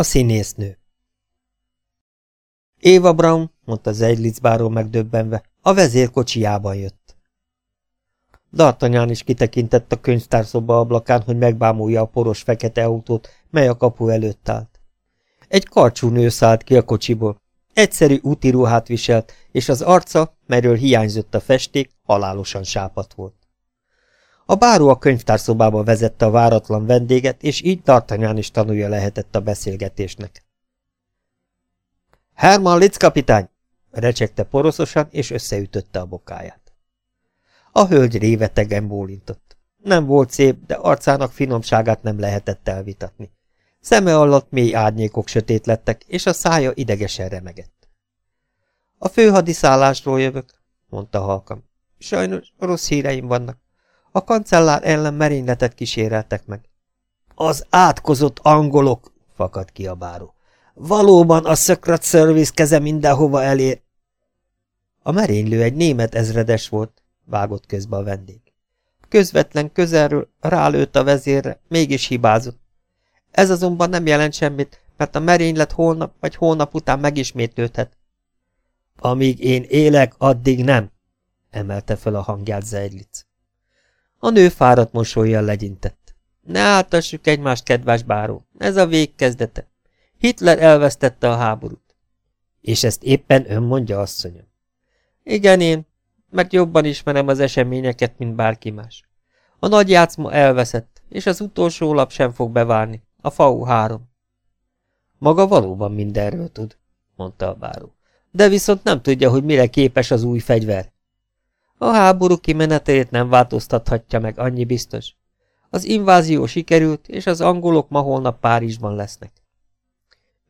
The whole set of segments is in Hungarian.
A színésznő Éva Brown, mondta Zeidlitzbáról megdöbbenve, a vezér kocsiában jött. Dartanyán is kitekintett a könyvtárszoba ablakán, hogy megbámulja a poros fekete autót, mely a kapu előtt állt. Egy karcsú nő szállt ki a kocsiból. Egyszerű úti ruhát viselt, és az arca, melyről hiányzott a festék, halálosan sápat volt. A báró a könyvtárszobába vezette a váratlan vendéget, és így D'Artagnan is tanulja lehetett a beszélgetésnek. Herman Litz kapitány! recsegte poroszosan, és összeütötte a bokáját. A hölgy révetegen bólintott. Nem volt szép, de arcának finomságát nem lehetett elvitatni. Szeme alatt mély árnyékok sötét lettek, és a szája idegesen remegett. A főhadiszállásról jövök, mondta halkam. Sajnos rossz híreim vannak. A kancellár ellen merényletet kíséreltek meg. Az átkozott angolok, fakad ki a báró. Valóban a Secret Service keze mindenhova elér. A merénylő egy német ezredes volt, vágott közbe a vendég. Közvetlen közelről rálőtt a vezérre, mégis hibázott. Ez azonban nem jelent semmit, mert a merénylet holnap vagy holnap után megismétlődhet. Amíg én élek, addig nem, emelte fel a hangját Zeidlitz. A nő fáradt mosolyjal legyintett. Ne áltassuk egymást, kedves báró, ez a vég kezdete. Hitler elvesztette a háborút. És ezt éppen ön mondja, asszonyom. Igen, én, mert jobban ismerem az eseményeket, mint bárki más. A nagy játszma elveszett, és az utolsó lap sem fog bevárni, a FAU 3. Maga valóban mindenről tud, mondta a báró. De viszont nem tudja, hogy mire képes az új fegyver. A háború kimenetelét nem változtathatja meg, annyi biztos. Az invázió sikerült, és az angolok ma holnap Párizsban lesznek.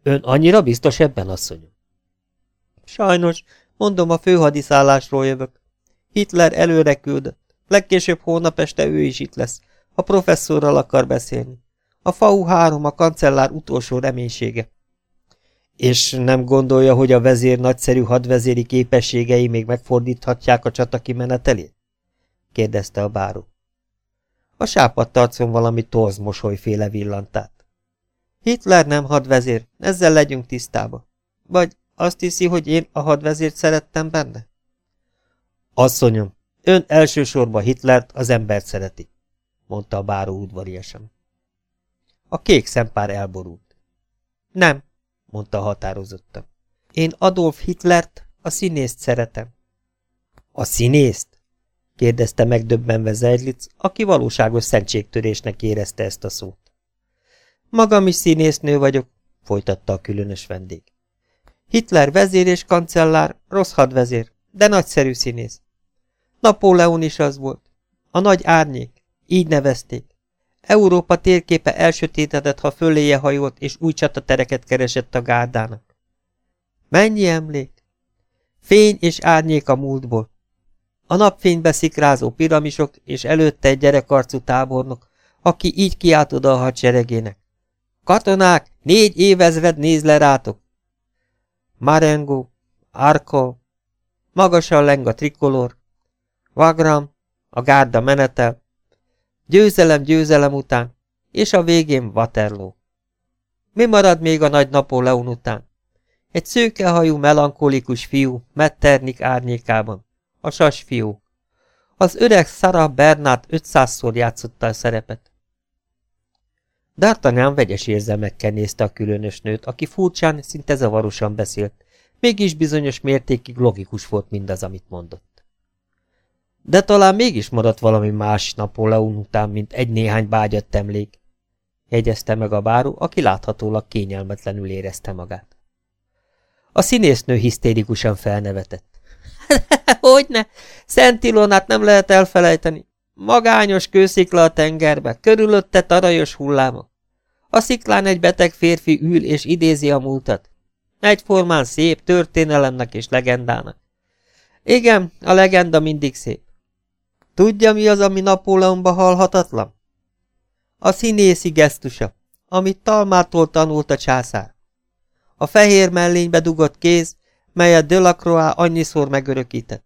Ön annyira biztos ebben, asszonyom? Sajnos, mondom, a főhadiszállásról jövök. Hitler előre küldött. Legkésőbb hónap este ő is itt lesz. A professzorral akar beszélni. A FAU 3 a kancellár utolsó reménysége. És nem gondolja, hogy a vezér nagyszerű hadvezéri képességei még megfordíthatják a csata kimenetelét? kérdezte a báró. A sápadt arcon valami torz mosolyféle villantát. Hitler nem hadvezér, ezzel legyünk tisztába. Vagy azt hiszi, hogy én a hadvezért szerettem benne? Asszonyom, ön elsősorban Hitlert, az embert szereti, mondta a báró udvariasan. A kék szempár elborult. Nem, mondta határozottan. Én Adolf Hitlert, a színészt szeretem. A színészt? kérdezte megdöbbenve Zeidlitz, aki valóságos szentségtörésnek érezte ezt a szót. Magam is színésznő vagyok, folytatta a különös vendég. Hitler vezér és kancellár, rossz hadvezér, de nagyszerű színész. Napóleon is az volt. A nagy árnyék, így nevezték. Európa térképe elsötétedett, ha föléje hajolt, és új csatatereket keresett a gárdának. Mennyi emlék? Fény és árnyék a múltból. A napfénybe szikrázó piramisok, és előtte egy gyerekarcú tábornok, aki így kiált oda a hadseregének. Katonák, négy évezred néz le rátok! Marengo, Arko, magasan leng a trikolor, Wagram, a gárda menetel, győzelem győzelem után, és a végén Waterloo. Mi marad még a nagy Napóleon után? Egy szőkehajú, melankolikus fiú, Metternik árnyékában, a sas fiú. Az öreg Sarah Bernát 500-szor játszotta a szerepet. D'Artagnan vegyes érzelmekkel nézte a különös nőt, aki furcsán, szinte zavarosan beszélt, mégis bizonyos mértékig logikus volt mindaz, amit mondott. De talán mégis maradt valami más Napóleon után, mint egy-néhány bágyat emlék, jegyezte meg a báró, aki láthatólag kényelmetlenül érezte magát. A színésznő hisztérikusan felnevetett. Hogyne, Szent Ilonát nem lehet elfelejteni. Magányos kőszikla a tengerbe, körülötte tarajos hullámok. A sziklán egy beteg férfi ül és idézi a múltat. Egyformán szép történelemnek és legendának. Igen, a legenda mindig szép. Tudja, mi az, ami Napóleonba halhatatlan? A színészi gesztusa, amit Talmától tanult a császár. A fehér mellénybe dugott kéz, melyet Delacroix annyiszor megörökített.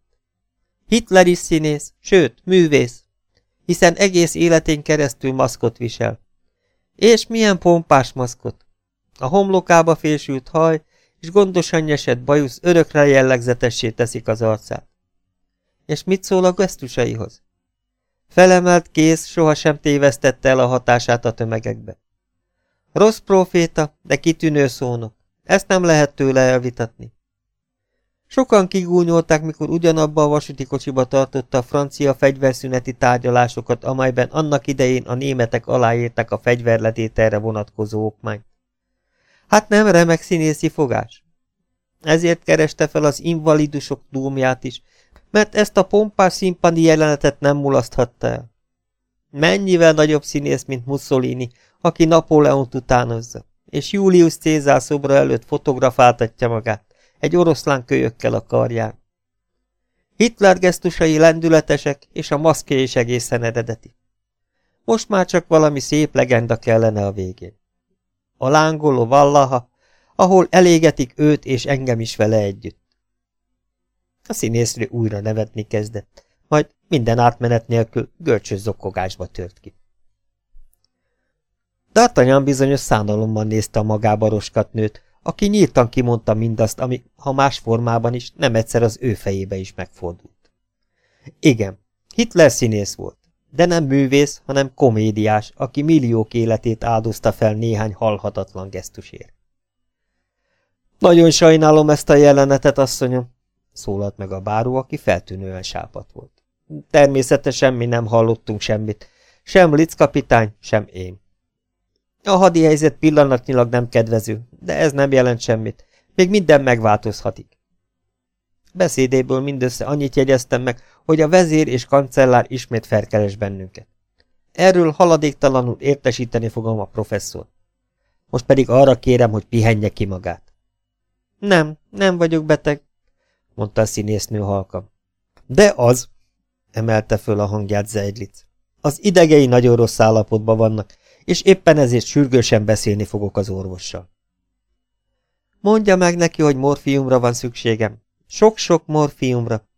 Hitler is színész, sőt, művész, hiszen egész életén keresztül maszkot visel. És milyen pompás maszkot! A homlokába fésült haj és gondosan nyesett bajusz örökre jellegzetessé teszik az arcát. És mit szól a gesztusaihoz? Felemelt kéz sohasem tévesztette el a hatását a tömegekbe. Rossz proféta, de kitűnő szónok. Ezt nem lehet tőle elvitatni. Sokan kigúnyolták, mikor ugyanabba a vasúti kocsiba tartotta a francia fegyverszüneti tárgyalásokat, amelyben annak idején a németek aláírták a fegyverletételre vonatkozó okmányt. Hát nem remek színészi fogás. Ezért kereste fel az invalidusok dúmját is, mert ezt a pompás színpadi jelenetet nem mulaszthatta el. Mennyivel nagyobb színész, mint Mussolini, aki Napóleont utánozza, és Julius Cézár szobra előtt fotografáltatja magát, egy oroszlán kölyökkel a karján. Hitler gesztusai lendületesek, és a maszkja is egészen eredeti. Most már csak valami szép legenda kellene a végén. A lángoló vallaha, ahol elégetik őt és engem is vele együtt. A színésznő újra nevetni kezdett, majd minden átmenet nélkül görcsös zokkogásba tört ki. D'Artagnan bizonyos szánalommal nézte a magába roskat nőt, aki nyíltan kimondta mindazt, ami, ha más formában is, nem egyszer az ő fejébe is megfordult. Igen, Hitler színész volt, de nem művész, hanem komédiás, aki milliók életét áldozta fel néhány halhatatlan gesztusért. Nagyon sajnálom ezt a jelenetet, asszonyom, szólalt meg a báró, aki feltűnően sápat volt. Természetesen mi nem hallottunk semmit, sem Litz kapitány, sem én. A hadi helyzet pillanatnyilag nem kedvező, de ez nem jelent semmit. Még minden megváltozhatik. Beszédéből mindössze annyit jegyeztem meg, hogy a vezér és kancellár ismét felkeres bennünket. Erről haladéktalanul értesíteni fogom a professzor. Most pedig arra kérem, hogy pihenje ki magát. Nem, nem vagyok beteg, mondta a színésznő halkan. De az, emelte föl a hangját Zeidlitz. Az idegei nagyon rossz állapotban vannak, és éppen ezért sürgősen beszélni fogok az orvossal. Mondja meg neki, hogy morfiumra van szükségem. Sok-sok morfiumra.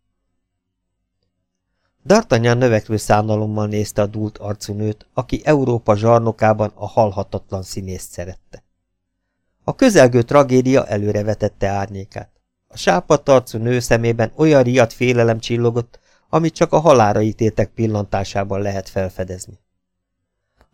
D'Artagnan növekvő szánalommal nézte a dúlt arcú nőt, aki Európa zsarnokában a halhatatlan színészt szerette. A közelgő tragédia előrevetette árnyékát. A sápadt nő szemében olyan riadt félelem csillogott, amit csak a halára ítéltek pillantásában lehet felfedezni.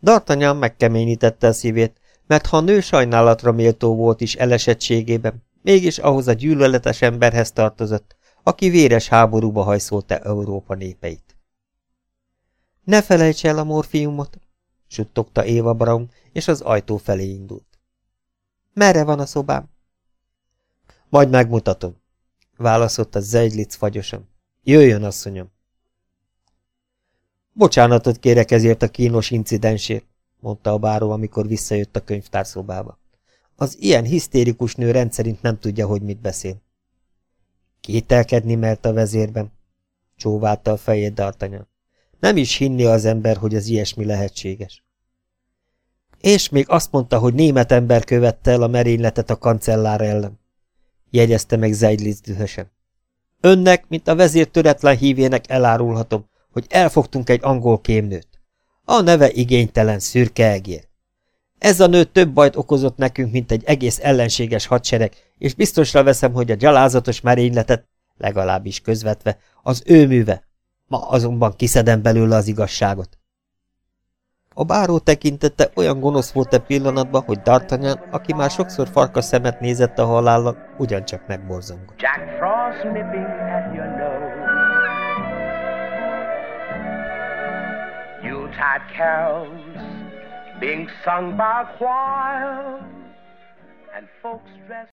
D'Artagnan megkeményítette a szívét, mert ha a nő sajnálatra méltó volt is elesettségében, mégis ahhoz a gyűlöletes emberhez tartozott, aki véres háborúba hajszolta Európa népeit. Ne felejts el a morfiumot, suttogta Éva Braun, és az ajtó felé indult. Merre van a szobám? Majd megmutatom, válaszolta Zeidlitz fagyosan. Jöjjön, asszonyom! Bocsánatot kérek ezért a kínos incidensért, mondta a báró, amikor visszajött a könyvtárszobába. Az ilyen hisztérikus nő rendszerint nem tudja, hogy mit beszél. Kételkedni mert a vezérben, csóválta a fejét D'Artagnan. Nem is hinni az ember, hogy az ilyesmi lehetséges. És még azt mondta, hogy német ember követte el a merényletet a kancellár ellen, jegyezte meg Zeidlitz dühösen. Önnek, mint a vezér töretlen hívének elárulhatom, hogy elfogtunk egy angol kémnőt. A neve igénytelen szürke egér. Ez a nő több bajt okozott nekünk, mint egy egész ellenséges hadsereg, és biztosra veszem, hogy a gyalázatos merényletet, legalábbis közvetve, az ő műve. Ma azonban kiszedem belőle az igazságot. A báró tekintette olyan gonosz volt a pillanatban, hogy D'Artagnan, aki már sokszor farka szemet nézett a halállal, ugyancsak megborzongott. Jack Frost at your nose. Yuletide carols being sung by choir and folks dressed